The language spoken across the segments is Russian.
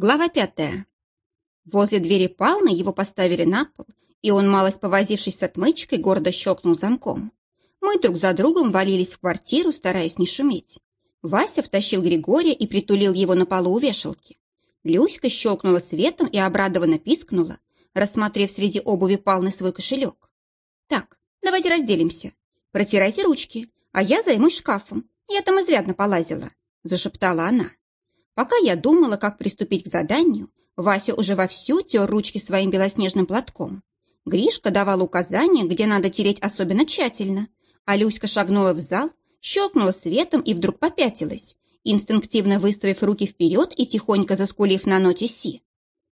Глава пятая. Возле двери Палны его поставили на пол, и он, малость повозившись с отмычкой, гордо щелкнул замком. Мы друг за другом валились в квартиру, стараясь не шуметь. Вася втащил Григория и притулил его на полу у вешалки. Люська щелкнула светом и обрадованно пискнула, рассмотрев среди обуви Палны свой кошелек. «Так, давайте разделимся. Протирайте ручки, а я займусь шкафом. Я там изрядно полазила», – зашептала она. Пока я думала, как приступить к заданию, Вася уже вовсю тер ручки своим белоснежным платком. Гришка давал указания, где надо тереть особенно тщательно, а Люська шагнула в зал, щелкнула светом и вдруг попятилась, инстинктивно выставив руки вперед и тихонько заскулив на ноте «си».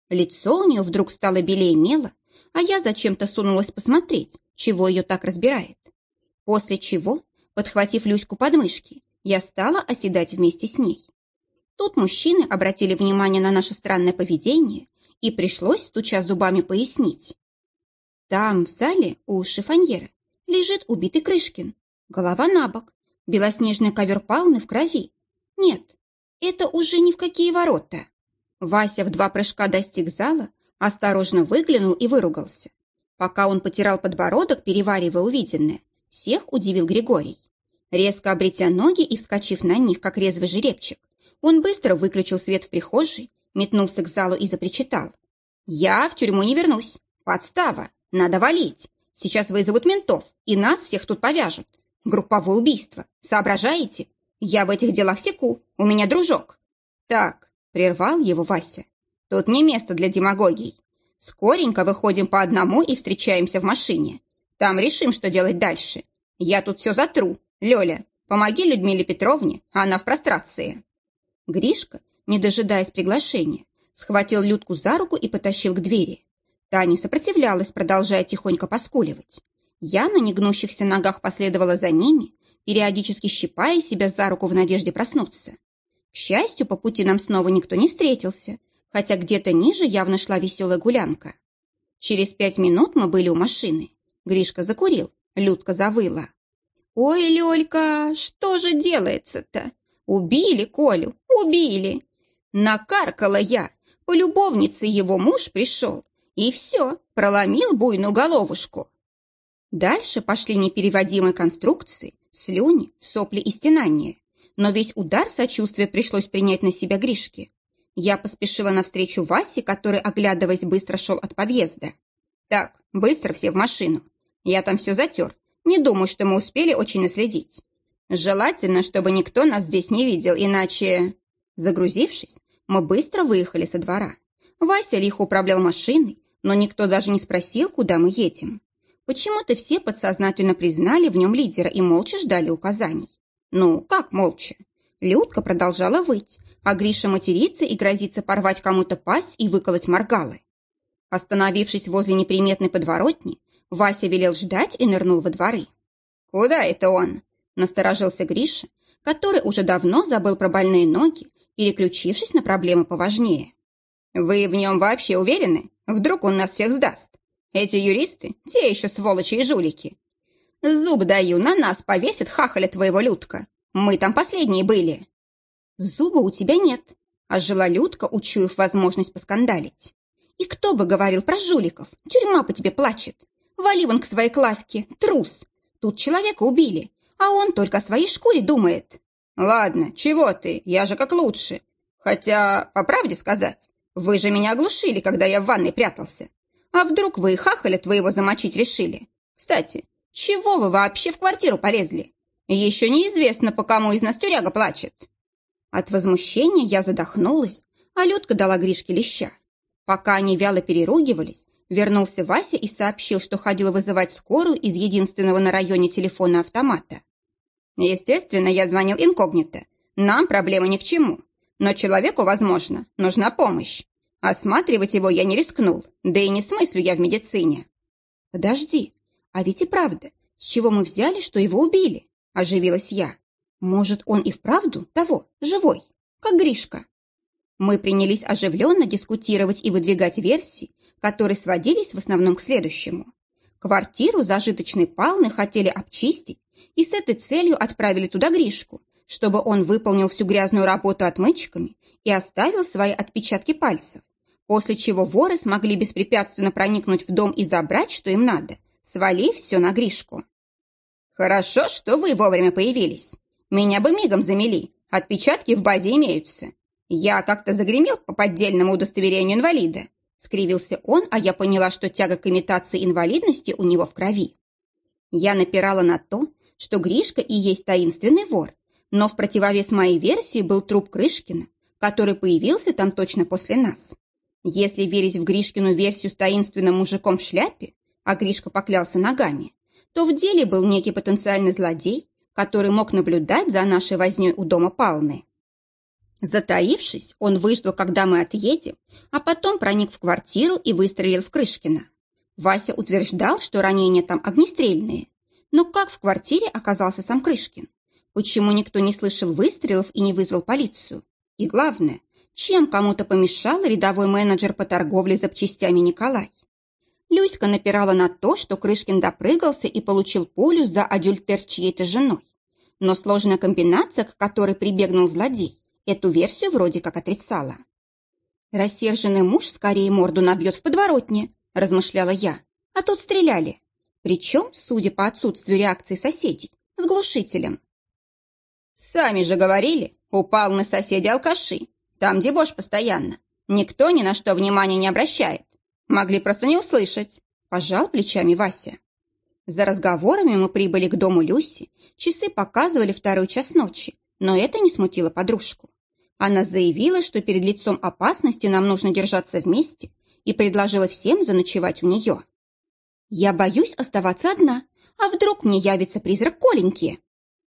Лицо у нее вдруг стало белее мела, а я зачем-то сунулась посмотреть, чего ее так разбирает. После чего, подхватив Люську под мышки, я стала оседать вместе с ней. Тут мужчины обратили внимание на наше странное поведение, и пришлось, стуча зубами, пояснить. Там, в зале, у шифоньера, лежит убитый Крышкин. Голова на бок, белоснежный ковер палны в крови. Нет, это уже ни в какие ворота. Вася в два прыжка достиг зала, осторожно выглянул и выругался. Пока он потирал подбородок, переваривая увиденное, всех удивил Григорий. Резко обретя ноги и вскочив на них, как резвый жеребчик, он быстро выключил свет в прихожей, метнулся к залу и запричитал. «Я в тюрьму не вернусь. Подстава. Надо валить. Сейчас вызовут ментов, и нас всех тут повяжут. Групповое убийство. Соображаете? Я в этих делах секу. У меня дружок». «Так», — прервал его Вася. «Тут не место для демагогий. Скоренько выходим по одному и встречаемся в машине. Там решим, что делать дальше. Я тут все затру. Лёля, помоги Людмиле Петровне, она в прострации». Гришка, не дожидаясь приглашения, схватил Людку за руку и потащил к двери. Та не сопротивлялась, продолжая тихонько поскуливать. Я на негнущихся ногах последовала за ними, периодически щипая себя за руку в надежде проснуться. К счастью, по пути нам снова никто не встретился, хотя где-то ниже явно шла веселая гулянка. Через пять минут мы были у машины. Гришка закурил, Людка завыла. «Ой, Лёлька, что же делается-то? Убили Колю, убили. Накаркала я. По любовнице его муж пришел. И все, проломил буйную головушку. Дальше пошли непереводимые конструкции, слюни, сопли и стенания. Но весь удар сочувствия пришлось принять на себя Гришке. Я поспешила навстречу Васе, который, оглядываясь, быстро шел от подъезда. «Так, быстро все в машину. Я там все затер. Не думаю, что мы успели очень наследить. Желательно, чтобы никто нас здесь не видел, иначе...» Загрузившись, мы быстро выехали со двора. Вася лихо управлял машиной, но никто даже не спросил, куда мы едем. Почему-то все подсознательно признали в нем лидера и молча ждали указаний. Ну, как молча? Людка продолжала выть, а Гриша матерится и грозится порвать кому-то пасть и выколоть моргалы. Остановившись возле неприметной подворотни, Вася велел ждать и нырнул во дворы. «Куда это он?» Насторожился Гриша, который уже давно забыл про больные ноги, переключившись на проблемы поважнее. «Вы в нем вообще уверены? Вдруг он нас всех сдаст? Эти юристы, те еще сволочи и жулики. Зуб даю, на нас повесят хахаля твоего Людка. Мы там последние были». «Зуба у тебя нет», – ожила Людка, учуяв возможность поскандалить. «И кто бы говорил про жуликов? Тюрьма по тебе плачет. Вали вон к своей клавке, трус. Тут человека убили, а он только о своей шкуре думает. Ладно, чего ты, я же как лучше. Хотя, по правде сказать, вы же меня оглушили, когда я в ванной прятался. А вдруг вы и хахаля твоего замочить решили? Кстати, чего вы вообще в квартиру полезли? Еще неизвестно, по кому из нас тюряга плачет. От возмущения я задохнулась, а Людка дала Гришке леща. Пока они вяло переругивались, вернулся Вася и сообщил, что ходил вызывать скорую из единственного на районе телефона автомата. Естественно, я звонил инкогнито. Нам проблемы ни к чему. Но человеку, возможно, нужна помощь. Осматривать его я не рискнул, да и не смыслю я в медицине. Подожди, а ведь и правда, с чего мы взяли, что его убили? Оживилась я. Может, он и вправду того, живой, как Гришка? Мы принялись оживленно дискутировать и выдвигать версии, которые сводились в основном к следующему. Квартиру зажиточной Палны хотели обчистить и с этой целью отправили туда Гришку, чтобы он выполнил всю грязную работу отмычками и оставил свои отпечатки пальцев, после чего воры смогли беспрепятственно проникнуть в дом и забрать, что им надо, свалив все на Гришку. «Хорошо, что вы вовремя появились. Меня бы мигом замели, отпечатки в базе имеются. Я как-то загремел по поддельному удостоверению инвалида». Скривился он, а я поняла, что тяга к имитации инвалидности у него в крови. Я напирала на то, что Гришка и есть таинственный вор, но в противовес моей версии был труп Крышкина, который появился там точно после нас. Если верить в Гришкину версию с таинственным мужиком в шляпе, а Гришка поклялся ногами, то в деле был некий потенциальный злодей, который мог наблюдать за нашей вознёй у дома Палны. Затаившись, он выждал, когда мы отъедем, а потом проник в квартиру и выстрелил в Крышкина. Вася утверждал, что ранения там огнестрельные. Но как в квартире оказался сам Крышкин? Почему никто не слышал выстрелов и не вызвал полицию? И главное, чем кому-то помешал рядовой менеджер по торговле запчастями Николай? Люська напирала на то, что Крышкин допрыгался и получил пулю за адюльтер чьей-то женой. Но сложная комбинация, к которой прибегнул злодей, эту версию вроде как отрицала. «Рассерженный муж скорее морду набьет в подворотне», – размышляла я. «А тут стреляли. Причем, судя по отсутствию реакции соседей, с глушителем». «Сами же говорили, упал на соседи алкаши. Там дебош постоянно. Никто ни на что внимания не обращает. Могли просто не услышать», – пожал плечами Вася. За разговорами мы прибыли к дому Люси. Часы показывали второй час ночи, но это не смутило подружку. Она заявила, что перед лицом опасности нам нужно держаться вместе и предложила всем заночевать у нее. Я боюсь оставаться одна, а вдруг мне явится призрак Коленьки?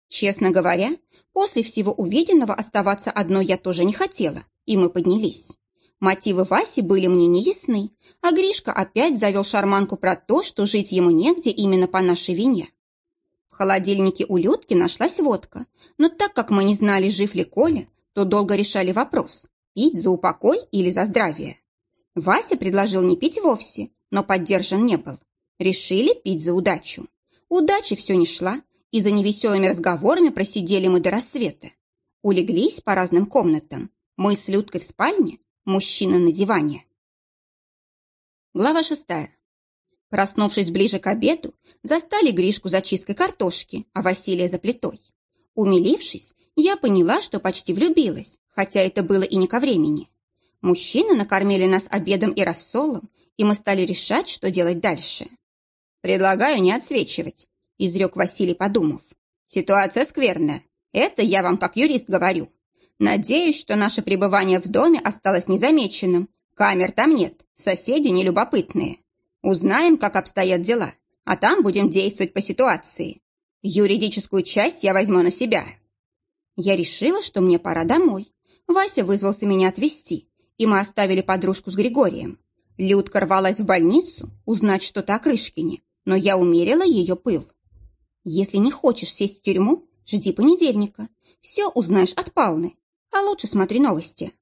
Честно говоря, после всего увиденного оставаться одной я тоже не хотела, и мы поднялись. Мотивы Васи были мне неясны, а Гришка опять завел шарманку про то, что жить ему негде именно по нашей вине. В холодильнике у Людки нашлась водка, но так как мы не знали, жив ли Коля, то долго решали вопрос, пить за упокой или за здравие. Вася предложил не пить вовсе, но поддержан не был. Решили пить за удачу. Удачи все не шла, и за невеселыми разговорами просидели мы до рассвета. Улеглись по разным комнатам. Мы с Людкой в спальне, мужчина на диване. Глава шестая. Проснувшись ближе к обеду, застали Гришку за чисткой картошки, а Василия за плитой. Умилившись, я поняла, что почти влюбилась, хотя это было и не ко времени. Мужчины накормили нас обедом и рассолом, и мы стали решать, что делать дальше. «Предлагаю не отсвечивать», – изрек Василий, подумав. «Ситуация скверная. Это я вам как юрист говорю. Надеюсь, что наше пребывание в доме осталось незамеченным. Камер там нет, соседи нелюбопытные. Узнаем, как обстоят дела, а там будем действовать по ситуации. Юридическую часть я возьму на себя». Я решила, что мне пора домой. Вася вызвался меня отвезти, и мы оставили подружку с Григорием. Людка рвалась в больницу узнать что-то о Крышкине, но я умерила ее пыл. Если не хочешь сесть в тюрьму, жди понедельника. Все узнаешь от Палны, а лучше смотри новости.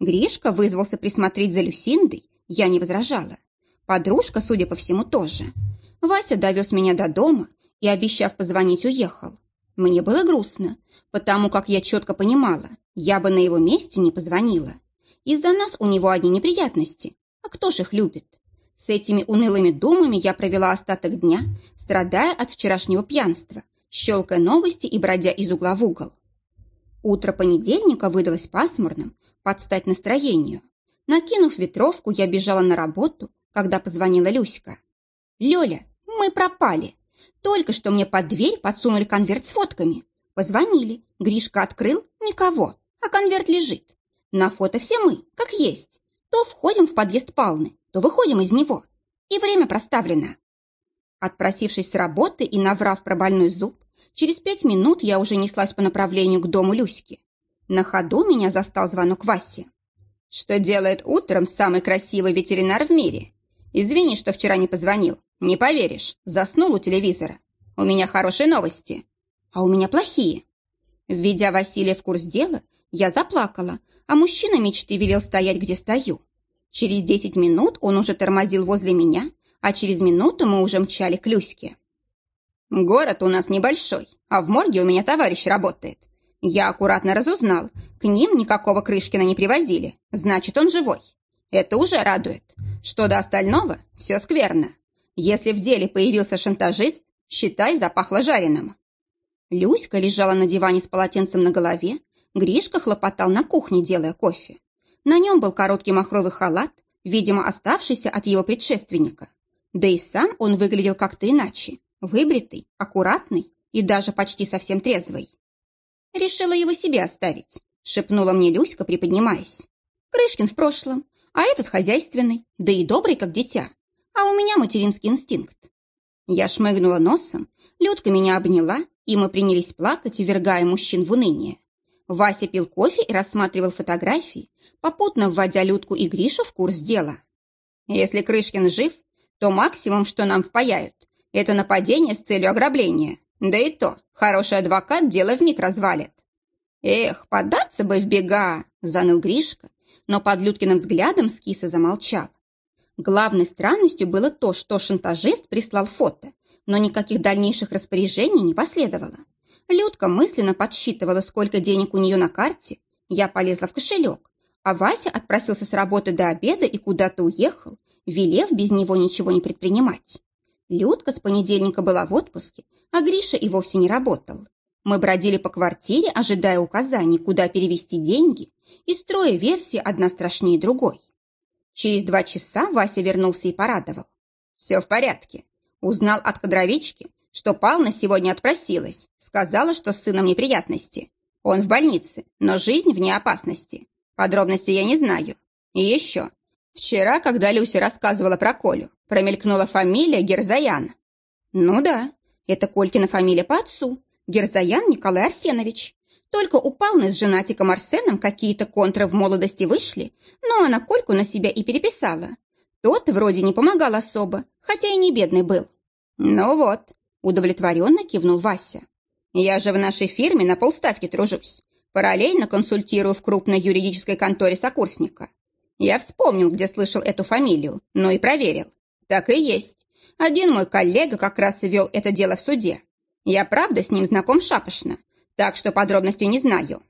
Гришка вызвался присмотреть за Люсиндой, я не возражала. Подружка, судя по всему, тоже. Вася довез меня до дома и, обещав позвонить, уехал. Мне было грустно, потому как я четко понимала, я бы на его месте не позвонила. Из-за нас у него одни неприятности. А кто ж их любит? С этими унылыми думами я провела остаток дня, страдая от вчерашнего пьянства, щелкая новости и бродя из угла в угол. Утро понедельника выдалось пасмурным, под стать настроению. Накинув ветровку, я бежала на работу, когда позвонила Люська. «Лёля, мы пропали. Только что мне под дверь подсунули конверт с фотками. Позвонили. Гришка открыл. Никого. А конверт лежит. На фото все мы, как есть. То входим в подъезд Палны, то выходим из него. И время проставлено. Отпросившись с работы и наврав про больной зуб, через пять минут я уже неслась по направлению к дому Люськи. На ходу меня застал звонок Васи. «Что делает утром самый красивый ветеринар в мире? Извини, что вчера не позвонил. Не поверишь, заснул у телевизора. У меня хорошие новости. А у меня плохие». Введя Василия в курс дела, я заплакала, а мужчина мечты велел стоять, где стою. Через десять минут он уже тормозил возле меня, а через минуту мы уже мчали к Люське. «Город у нас небольшой, а в морге у меня товарищ работает. Я аккуратно разузнал. К ним никакого Крышкина не привозили. Значит, он живой. Это уже радует. Что до остального, все скверно. Если в деле появился шантажист, считай, запахло жареным. Люська лежала на диване с полотенцем на голове, Гришка хлопотал на кухне, делая кофе. На нем был короткий махровый халат, видимо, оставшийся от его предшественника. Да и сам он выглядел как-то иначе, выбритый, аккуратный и даже почти совсем трезвый. «Решила его себе оставить», — шепнула мне Люська, приподнимаясь. «Крышкин в прошлом, а этот хозяйственный, да и добрый, как дитя. А у меня материнский инстинкт». Я шмыгнула носом, Людка меня обняла, и мы принялись плакать, ввергая мужчин в уныние. Вася пил кофе и рассматривал фотографии, попутно вводя Людку и Гришу в курс дела. Если Крышкин жив, то максимум, что нам впаяют, это нападение с целью ограбления. Да и то, хороший адвокат дело вмиг развалит. Эх, податься бы в бега, заныл Гришка, но под Людкиным взглядом скиса замолчал. Главной странностью было то, что шантажист прислал фото, но никаких дальнейших распоряжений не последовало. Людка мысленно подсчитывала, сколько денег у нее на карте. Я полезла в кошелек, а Вася отпросился с работы до обеда и куда-то уехал, велев без него ничего не предпринимать. Людка с понедельника была в отпуске, а Гриша и вовсе не работал. Мы бродили по квартире, ожидая указаний, куда перевести деньги, и строя версии одна страшнее другой. Через два часа Вася вернулся и порадовал. «Все в порядке. Узнал от кадровички, что Пална сегодня отпросилась, сказала, что с сыном неприятности. Он в больнице, но жизнь вне опасности. Подробностей я не знаю. И еще. Вчера, когда Люся рассказывала про Колю, промелькнула фамилия Герзаян. Ну да, это Колькина фамилия по отцу. Герзаян Николай Арсенович. Только у Палны с женатиком Арсеном какие-то контры в молодости вышли, но она Кольку на себя и переписала. Тот вроде не помогал особо, хотя и не бедный был. Ну вот, удовлетворенно кивнул Вася. Я же в нашей фирме на полставки тружусь. Параллельно консультирую в крупной юридической конторе сокурсника. Я вспомнил, где слышал эту фамилию, но и проверил. Так и есть. Один мой коллега как раз вел это дело в суде. Я правда с ним знаком шапошно, так что подробностей не знаю.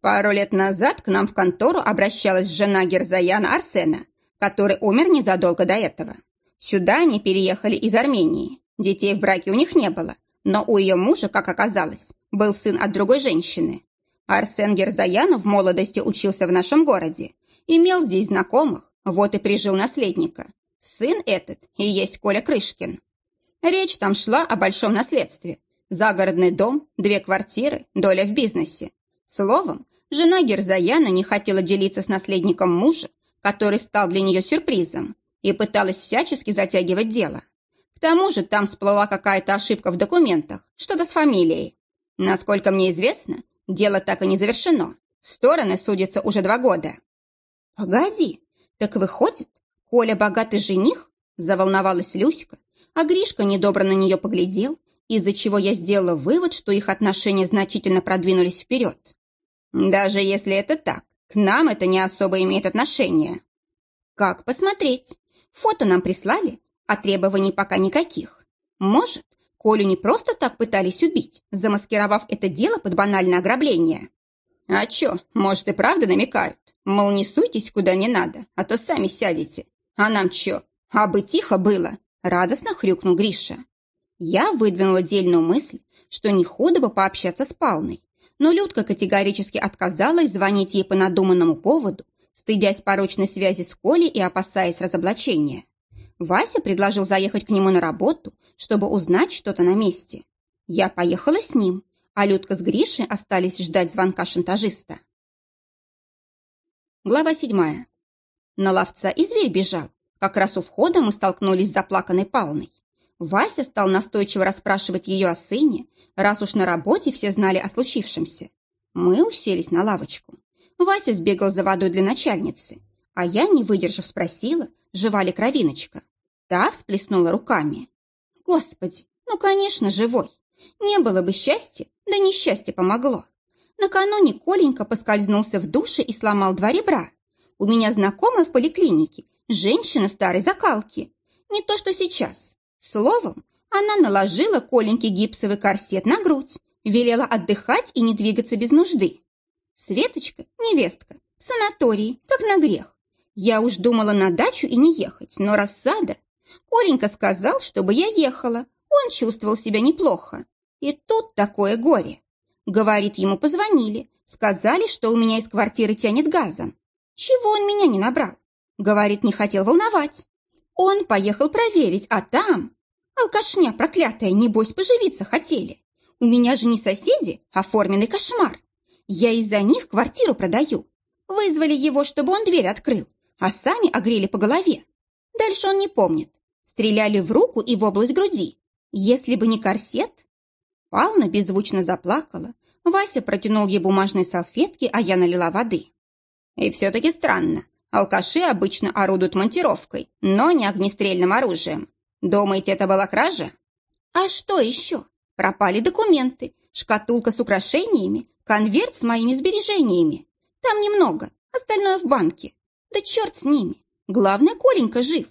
Пару лет назад к нам в контору обращалась жена Герзаяна Арсена, который умер незадолго до этого. Сюда они переехали из Армении. Детей в браке у них не было, но у ее мужа, как оказалось, был сын от другой женщины. Арсен Герзаянов в молодости учился в нашем городе, имел здесь знакомых, вот и прижил наследника. Сын этот и есть Коля Крышкин. Речь там шла о большом наследстве. Загородный дом, две квартиры, доля в бизнесе. Словом, жена Герзаяна не хотела делиться с наследником мужа, который стал для нее сюрпризом, и пыталась всячески затягивать дело. К тому же там всплыла какая-то ошибка в документах, что-то с фамилией. Насколько мне известно, дело так и не завершено. Стороны судятся уже два года. «Погоди, так выходит, Коля богатый жених?» Заволновалась Люська, а Гришка недобро на нее поглядел, из-за чего я сделала вывод, что их отношения значительно продвинулись вперед. Даже если это так, к нам это не особо имеет отношения. Как посмотреть? Фото нам прислали, а требований пока никаких. Может, Колю не просто так пытались убить, замаскировав это дело под банальное ограбление? А чё, может и правда намекают? Мол, не суйтесь куда не надо, а то сами сядете. А нам чё? А бы тихо было, радостно хрюкнул Гриша. Я выдвинула дельную мысль, что не худо бы пообщаться с Палной, но Людка категорически отказалась звонить ей по надуманному поводу, стыдясь порочной связи с Колей и опасаясь разоблачения. Вася предложил заехать к нему на работу, чтобы узнать что-то на месте. Я поехала с ним, а Людка с Гришей остались ждать звонка шантажиста. Глава седьмая. На ловца и зверь бежал. Как раз у входа мы столкнулись с заплаканной Палной. Вася стал настойчиво расспрашивать ее о сыне, раз уж на работе все знали о случившемся. Мы уселись на лавочку. Вася сбегал за водой для начальницы, а я, не выдержав, спросила, жива ли кровиночка. Та всплеснула руками. Господи, ну, конечно, живой. Не было бы счастья, да несчастье помогло. Накануне Коленька поскользнулся в душе и сломал два ребра. У меня знакомая в поликлинике, женщина старой закалки. Не то, что сейчас. Словом, она наложила Коленьке гипсовый корсет на грудь, Велела отдыхать и не двигаться без нужды. Светочка, невестка, в санатории, как на грех. Я уж думала на дачу и не ехать, но рассада. Коленька сказал, чтобы я ехала. Он чувствовал себя неплохо. И тут такое горе. Говорит, ему позвонили. Сказали, что у меня из квартиры тянет газом. Чего он меня не набрал? Говорит, не хотел волновать. Он поехал проверить, а там... Алкашня проклятая, небось, поживиться хотели. У меня же не соседи, а форменный кошмар. Я из-за них квартиру продаю. Вызвали его, чтобы он дверь открыл, а сами огрели по голове. Дальше он не помнит. Стреляли в руку и в область груди. Если бы не корсет... Павна беззвучно заплакала. Вася протянул ей бумажные салфетки, а я налила воды. И все-таки странно. Алкаши обычно орудуют монтировкой, но не огнестрельным оружием. Думаете, это была кража? А что еще? Пропали документы, шкатулка с украшениями, конверт с моими сбережениями. Там немного, остальное в банке. Да черт с ними. Главное, Коленька жив.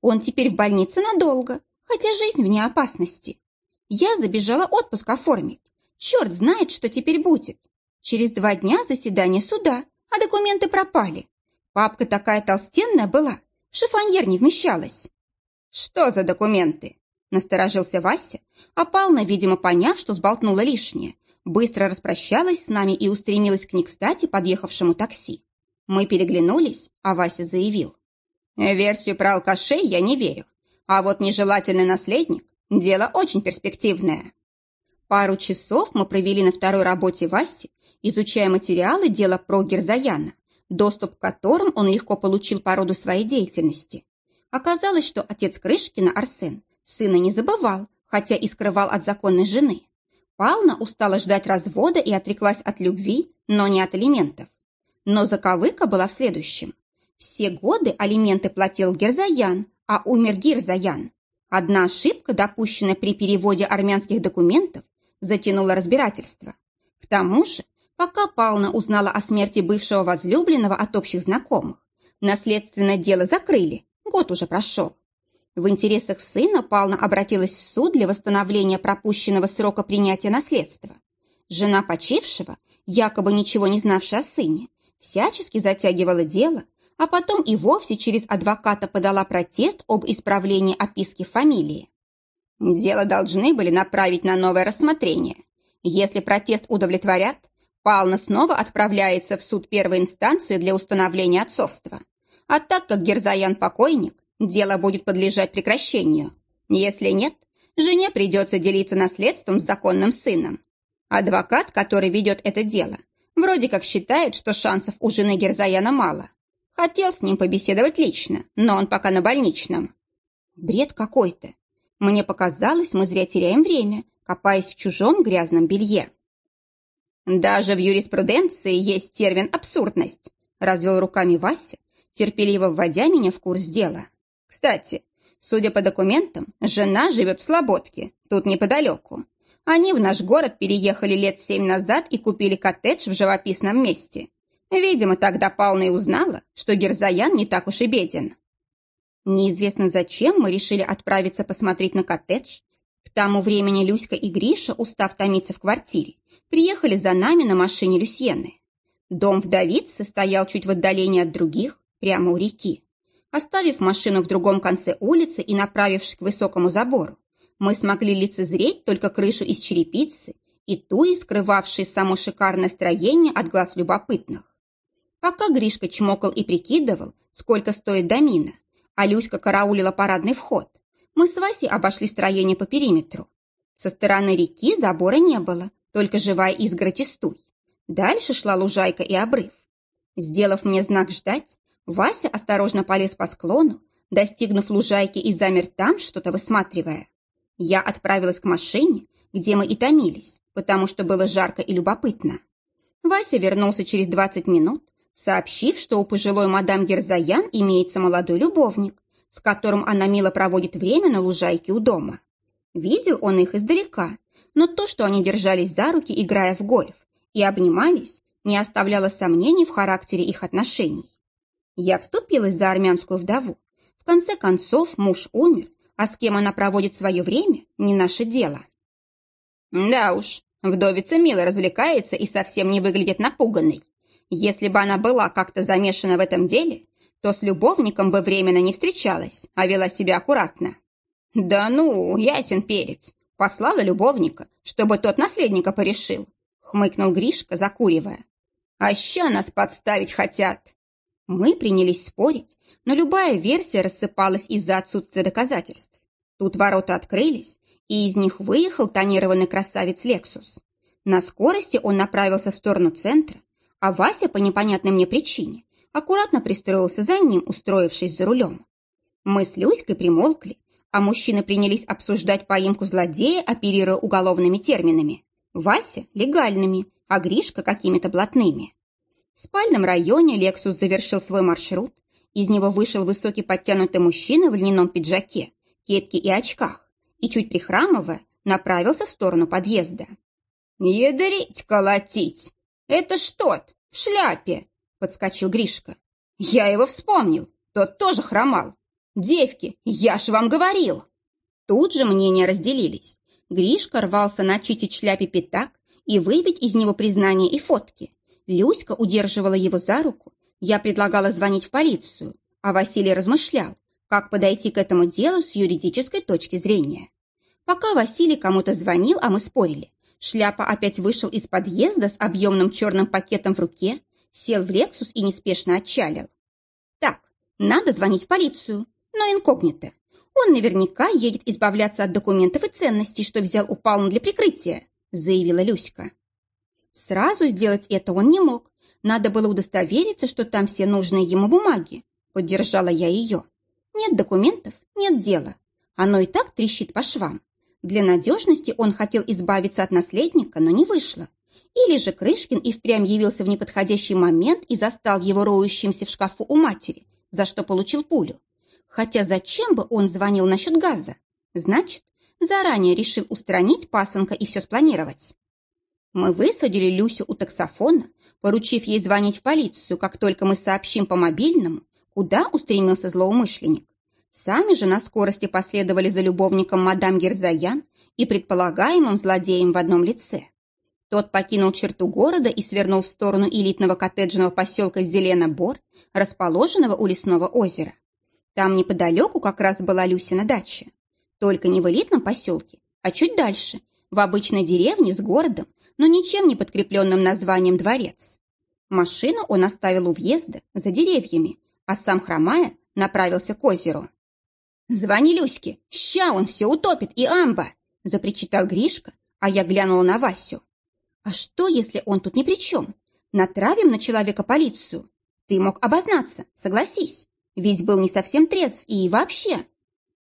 Он теперь в больнице надолго, хотя жизнь вне опасности. Я забежала отпуск оформить. Черт знает, что теперь будет. Через два дня заседание суда, а документы пропали. Папка такая толстенная была, в шифоньер не вмещалась. Что за документы? Насторожился Вася, а Пална, видимо, поняв, что сболтнула лишнее, быстро распрощалась с нами и устремилась к не кстати подъехавшему такси. Мы переглянулись, а Вася заявил. Версию про алкашей я не верю, а вот нежелательный наследник – дело очень перспективное. Пару часов мы провели на второй работе Васи, изучая материалы дела про Герзаяна, доступ к которым он легко получил по роду своей деятельности. Оказалось, что отец Крышкина, Арсен, сына не забывал, хотя и скрывал от законной жены. Пална устала ждать развода и отреклась от любви, но не от алиментов. Но заковыка была в следующем. Все годы алименты платил Герзаян, а умер Гирзаян. Одна ошибка, допущенная при переводе армянских документов, затянула разбирательство. К тому же, пока Пална узнала о смерти бывшего возлюбленного от общих знакомых, наследственное дело закрыли, год уже прошел. В интересах сына Пална обратилась в суд для восстановления пропущенного срока принятия наследства. Жена почившего, якобы ничего не знавшая о сыне, всячески затягивала дело, а потом и вовсе через адвоката подала протест об исправлении описки фамилии. Дело должны были направить на новое рассмотрение. Если протест удовлетворят, Пална снова отправляется в суд первой инстанции для установления отцовства. А так как Герзаян покойник, дело будет подлежать прекращению. Если нет, жене придется делиться наследством с законным сыном. Адвокат, который ведет это дело, вроде как считает, что шансов у жены Герзаяна мало. Хотел с ним побеседовать лично, но он пока на больничном. Бред какой-то. Мне показалось, мы зря теряем время, копаясь в чужом грязном белье. Даже в юриспруденции есть термин «абсурдность», развел руками Вася, терпеливо вводя меня в курс дела. Кстати, судя по документам, жена живет в Слободке, тут неподалеку. Они в наш город переехали лет семь назад и купили коттедж в живописном месте. Видимо, тогда Пална и узнала, что Герзаян не так уж и беден. Неизвестно зачем мы решили отправиться посмотреть на коттедж. К тому времени Люська и Гриша, устав томиться в квартире, приехали за нами на машине Люсьены. Дом вдовицы стоял чуть в отдалении от других, прямо у реки. Оставив машину в другом конце улицы и направившись к высокому забору, мы смогли лицезреть только крышу из черепицы и ту, и скрывавшие само шикарное строение от глаз любопытных. Пока Гришка чмокал и прикидывал, сколько стоит домина, а Люська караулила парадный вход, мы с Васей обошли строение по периметру. Со стороны реки забора не было, только живая изгородь и стуй. Дальше шла лужайка и обрыв. Сделав мне знак «ждать», Вася осторожно полез по склону, достигнув лужайки и замер там, что-то высматривая. Я отправилась к машине, где мы и томились, потому что было жарко и любопытно. Вася вернулся через 20 минут, сообщив, что у пожилой мадам Герзаян имеется молодой любовник, с которым она мило проводит время на лужайке у дома. Видел он их издалека, но то, что они держались за руки, играя в гольф, и обнимались, не оставляло сомнений в характере их отношений. Я вступилась за армянскую вдову. В конце концов, муж умер, а с кем она проводит свое время, не наше дело. Да уж, Вдовица мило развлекается и совсем не выглядит напуганной. Если бы она была как-то замешана в этом деле, то с любовником бы временно не встречалась, а вела себя аккуратно. Да ну, ясен перец. Послала любовника, чтобы тот наследника порешил. Хмыкнул Гришка, закуривая. А ща нас подставить хотят. Мы принялись спорить, но любая версия рассыпалась из-за отсутствия доказательств. Тут ворота открылись, и из них выехал тонированный красавец Лексус. На скорости он направился в сторону центра, а Вася по непонятной мне причине аккуратно пристроился за ним, устроившись за рулем. Мы с Люськой примолкли, а мужчины принялись обсуждать поимку злодея, оперируя уголовными терминами. Вася – легальными, а Гришка – какими-то блатными. В спальном районе Лексус завершил свой маршрут. Из него вышел высокий подтянутый мужчина в льняном пиджаке, кепке и очках, и, чуть прихрамывая, направился в сторону подъезда. «Ядрить, колотить! Это ж тот, в шляпе!» — подскочил Гришка. «Я его вспомнил, тот тоже хромал. Девки, я ж вам говорил!» Тут же мнения разделились. Гришка рвался начистить шляпе пятак и выбить из него признание и фотки. Люська удерживала его за руку. Я предлагала звонить в полицию, а Василий размышлял, как подойти к этому делу с юридической точки зрения. Пока Василий кому-то звонил, а мы спорили, шляпа опять вышел из подъезда с объемным черным пакетом в руке, сел в «Лексус» и неспешно отчалил. Так, надо звонить в полицию, но инкогнито. Он наверняка едет избавляться от документов и ценностей, что взял у Палны для прикрытия, заявила Люська. Сразу сделать это он не мог. Надо было удостовериться, что там все нужные ему бумаги. Поддержала я ее. Нет документов, нет дела. Оно и так трещит по швам. Для надежности он хотел избавиться от наследника, но не вышло. Или же Крышкин и впрямь явился в неподходящий момент и застал его роющимся в шкафу у матери, за что получил пулю. Хотя зачем бы он звонил насчет газа? Значит, заранее решил устранить пасынка и все спланировать. Мы высадили Люсю у таксофона, поручив ей звонить в полицию, как только мы сообщим по мобильному, куда устремился злоумышленник. Сами же на скорости последовали за любовником мадам Герзаян и предполагаемым злодеем в одном лице. Тот покинул черту города и свернул в сторону элитного коттеджного поселка Зелена-Бор, расположенного у лесного озера. Там неподалеку как раз была Люсина дача. Только не в элитном поселке, а чуть дальше, в обычной деревне с городом, но ничем не подкрепленным названием «Дворец». Машину он оставил у въезда, за деревьями, а сам, хромая, направился к озеру. «Звони Люське, ща он все утопит, и амба!» – запричитал Гришка, а я глянула на Васю. «А что, если он тут ни при чем? Натравим на человека полицию? Ты мог обознаться, согласись, ведь был не совсем трезв и вообще...»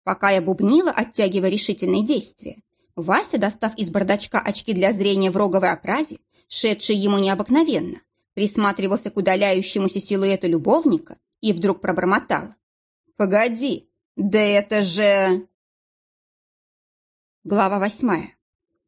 Пока я бубнила, оттягивая решительные действия, Вася, достав из бардачка очки для зрения в роговой оправе, шедшие ему необыкновенно, присматривался к удаляющемуся силуэту любовника и вдруг пробормотал. «Погоди, да это же...» Глава восьмая.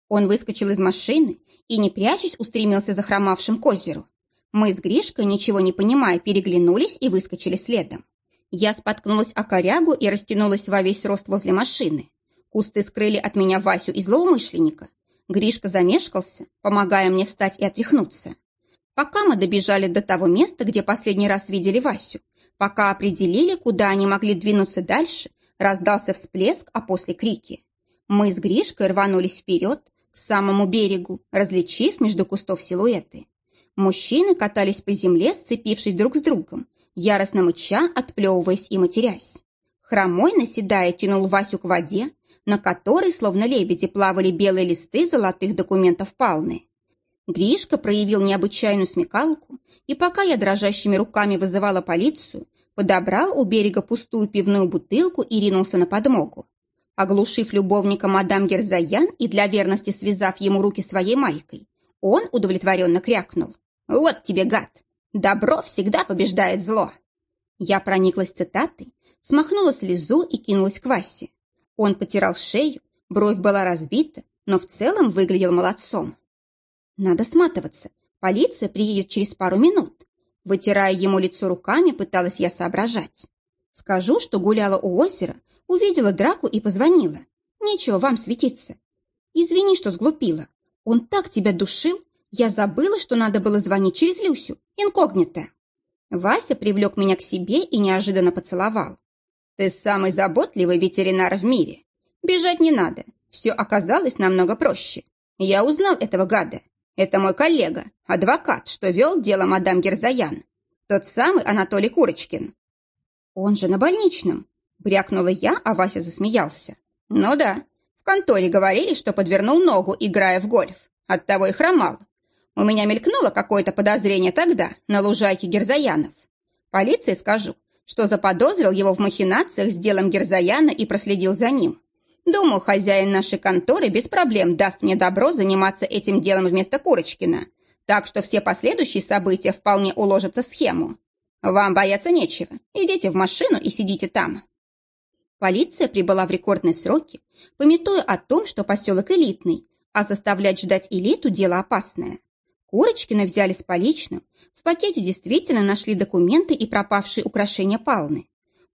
Он выскочил из машины и, не прячась, устремился за хромавшим к озеру. Мы с Гришкой, ничего не понимая, переглянулись и выскочили следом. Я споткнулась о корягу и растянулась во весь рост возле машины. Кусты скрыли от меня Васю и злоумышленника. Гришка замешкался, помогая мне встать и отряхнуться. Пока мы добежали до того места, где последний раз видели Васю, Пока определили, куда они могли двинуться дальше, раздался всплеск, а после крики. Мы с Гришкой рванулись вперед, к самому берегу, различив между кустов силуэты. Мужчины катались по земле, сцепившись друг с другом, яростно мыча, отплевываясь и матерясь. Хромой, наседая, тянул Васю к воде, на которой, словно лебеди, плавали белые листы золотых документов Палны. Гришка проявил необычайную смекалку, и пока я дрожащими руками вызывала полицию, подобрал у берега пустую пивную бутылку и ринулся на подмогу. Оглушив любовника мадам Герзаян и для верности связав ему руки своей майкой, он удовлетворенно крякнул. «Вот тебе, гад! Добро всегда побеждает зло!» Я прониклась цитатой, смахнула слезу и кинулась к Васе. Он потирал шею, бровь была разбита, но в целом выглядел молодцом. Надо сматываться. Полиция приедет через пару минут. Вытирая ему лицо руками, пыталась я соображать. Скажу, что гуляла у озера, увидела драку и позвонила. Нечего вам светиться. Извини, что сглупила. Он так тебя душил, я забыла, что надо было звонить через Люсю, инкогнито. Вася привлек меня к себе и неожиданно поцеловал. Ты самый заботливый ветеринар в мире. Бежать не надо, все оказалось намного проще. Я узнал этого гада. Это мой коллега, адвокат, что вел дело мадам Герзаян. Тот самый Анатолий Курочкин. Он же на больничном. Брякнула я, а Вася засмеялся. Ну да, в конторе говорили, что подвернул ногу, играя в гольф. Оттого и хромал. У меня мелькнуло какое-то подозрение тогда, на лужайке Герзаянов. Полиции скажу, что заподозрил его в махинациях с делом Герзаяна и проследил за ним. Думаю, хозяин нашей конторы без проблем даст мне добро заниматься этим делом вместо Курочкина. Так что все последующие события вполне уложатся в схему. Вам бояться нечего. Идите в машину и сидите там. Полиция прибыла в рекордные сроки, пометуя о том, что поселок элитный, а заставлять ждать элиту – дело опасное. Курочкина взяли с поличным, в пакете действительно нашли документы и пропавшие украшения Палны.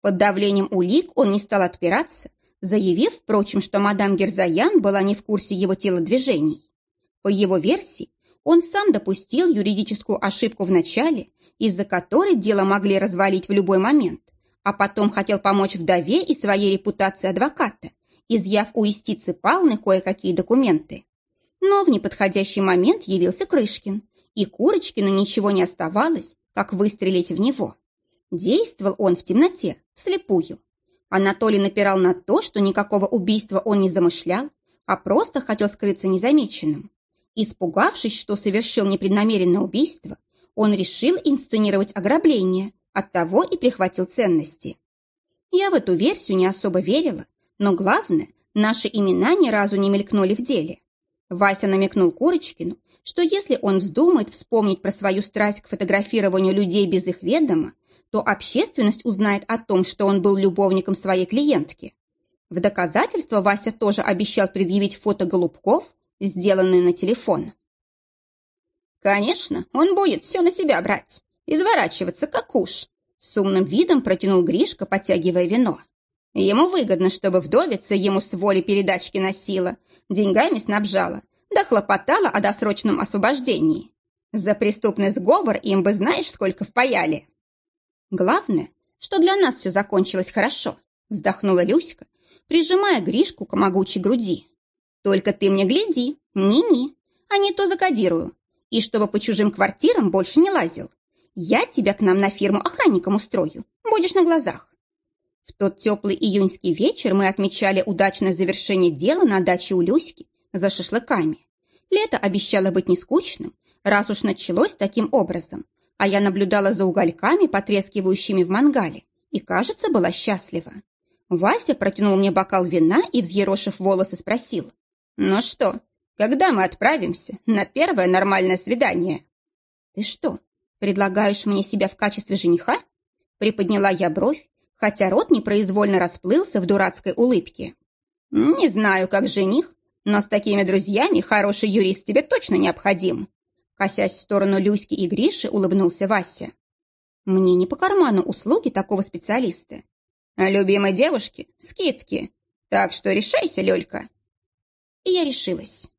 Под давлением улик он не стал отпираться, заявив, впрочем, что мадам Герзаян была не в курсе его телодвижений. По его версии, он сам допустил юридическую ошибку в начале, из-за которой дело могли развалить в любой момент, а потом хотел помочь вдове и своей репутации адвоката, изъяв у истицы Палны кое-какие документы. Но в неподходящий момент явился Крышкин, и Курочкину ничего не оставалось, как выстрелить в него. Действовал он в темноте, вслепую. Анатолий напирал на то, что никакого убийства он не замышлял, а просто хотел скрыться незамеченным. Испугавшись, что совершил непреднамеренное убийство, он решил инсценировать ограбление, оттого и прихватил ценности. Я в эту версию не особо верила, но главное, наши имена ни разу не мелькнули в деле. Вася намекнул Курочкину, что если он вздумает вспомнить про свою страсть к фотографированию людей без их ведома, то общественность узнает о том, что он был любовником своей клиентки. В доказательство Вася тоже обещал предъявить фото голубков, сделанные на телефон. «Конечно, он будет все на себя брать, изворачиваться как уж», с умным видом протянул Гришка, подтягивая вино. Ему выгодно, чтобы вдовица ему с воли передачки носила, деньгами снабжала, да хлопотала о досрочном освобождении. За преступный сговор им бы знаешь, сколько впаяли. Главное, что для нас все закончилось хорошо, вздохнула Люська, прижимая Гришку к могучей груди. Только ты мне гляди, ни-ни, а не то закодирую. И чтобы по чужим квартирам больше не лазил. Я тебя к нам на фирму охранником устрою, будешь на глазах. В тот теплый июньский вечер мы отмечали удачное завершение дела на даче у Люськи за шашлыками. Лето обещало быть не скучным, раз уж началось таким образом, а я наблюдала за угольками, потрескивающими в мангале, и, кажется, была счастлива. Вася протянул мне бокал вина и, взъерошив волосы, спросил. «Ну что, когда мы отправимся на первое нормальное свидание?» «Ты что, предлагаешь мне себя в качестве жениха?» Приподняла я бровь, хотя рот непроизвольно расплылся в дурацкой улыбке. «Не знаю, как жених, но с такими друзьями хороший юрист тебе точно необходим». Косясь в сторону Люськи и Гриши, улыбнулся Вася. «Мне не по карману услуги такого специалиста. А любимой девушке — скидки. Так что решайся, Лёлька». И я решилась.